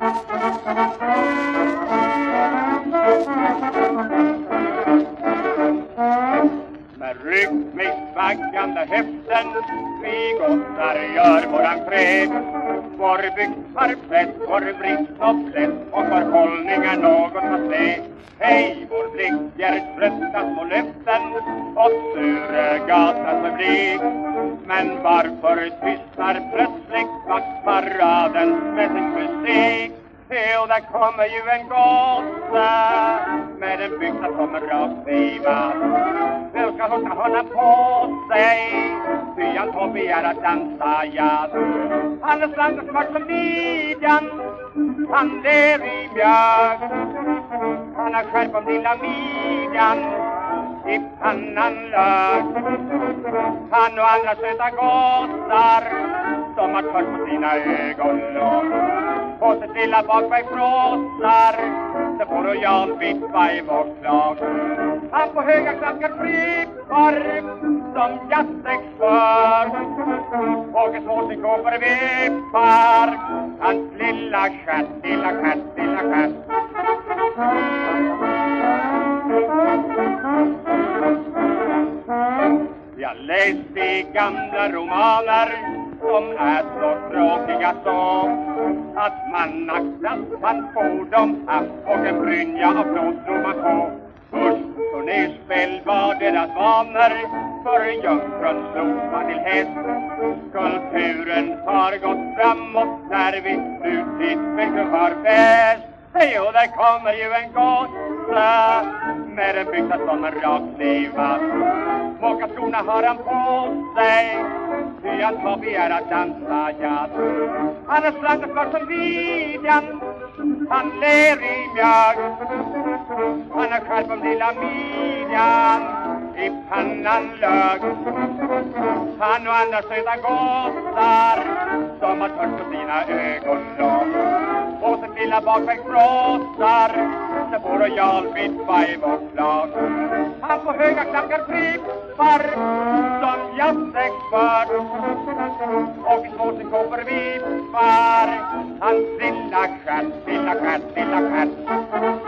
Med rytmiskt vaggande häften vi gossar gör vår entré. Vår flätt, vår brist och flätt och vår hållning är något att se. Hej, vår blick ger trötta små löften och Sturegatan förblir. Men varför tystnar plötsligt vaktparadens musik? Jo, där kommer ju en gosse med en byxa som är raslivad. Vem ska hon ta honom på sig? Ty han får begära att dansa jazz. Han är slank och smart som midjan. Han ler i mjölk. Han har skärp om lilla midjan. I pannan lök. Han och andra söta gossar som har törst på sina ögonlock på sitt lilla bakberg fråsar Det får och Jan vippa i vårt lag Han på höga klackar trippar som jazzexpert Åker svårt går för vippar Hans lilla stjärt, lilla stjärt, lilla stjärt. Jag läst gamla romaner som är så tråkiga så att man aktat man får dem haft och en brynja av plåtblommor på. Först turnerspel var deras vanor för jungfrun slog man till häst. Kulturen har gått framåt när vi nu tidsveckor för fest. Jo, där kommer ju en gosse med en byxa som är Smaka Mockaskorna har han på sig Ty hans hobby är att dansa jazz. Han är slank och kort som midjan Han ler i mjölk. Han har skärp om lilla midjan I pannan lök. Han och andra söta gossar Som har törst på sina ögonlock. Och sitt lilla bakverk frossar Det får och Jarl vid i vårt Han på höga klackar trippar Som jazzexpert Och i små sekopper vippar Hans lilla stjärt, lilla stjärt, lilla stjärt.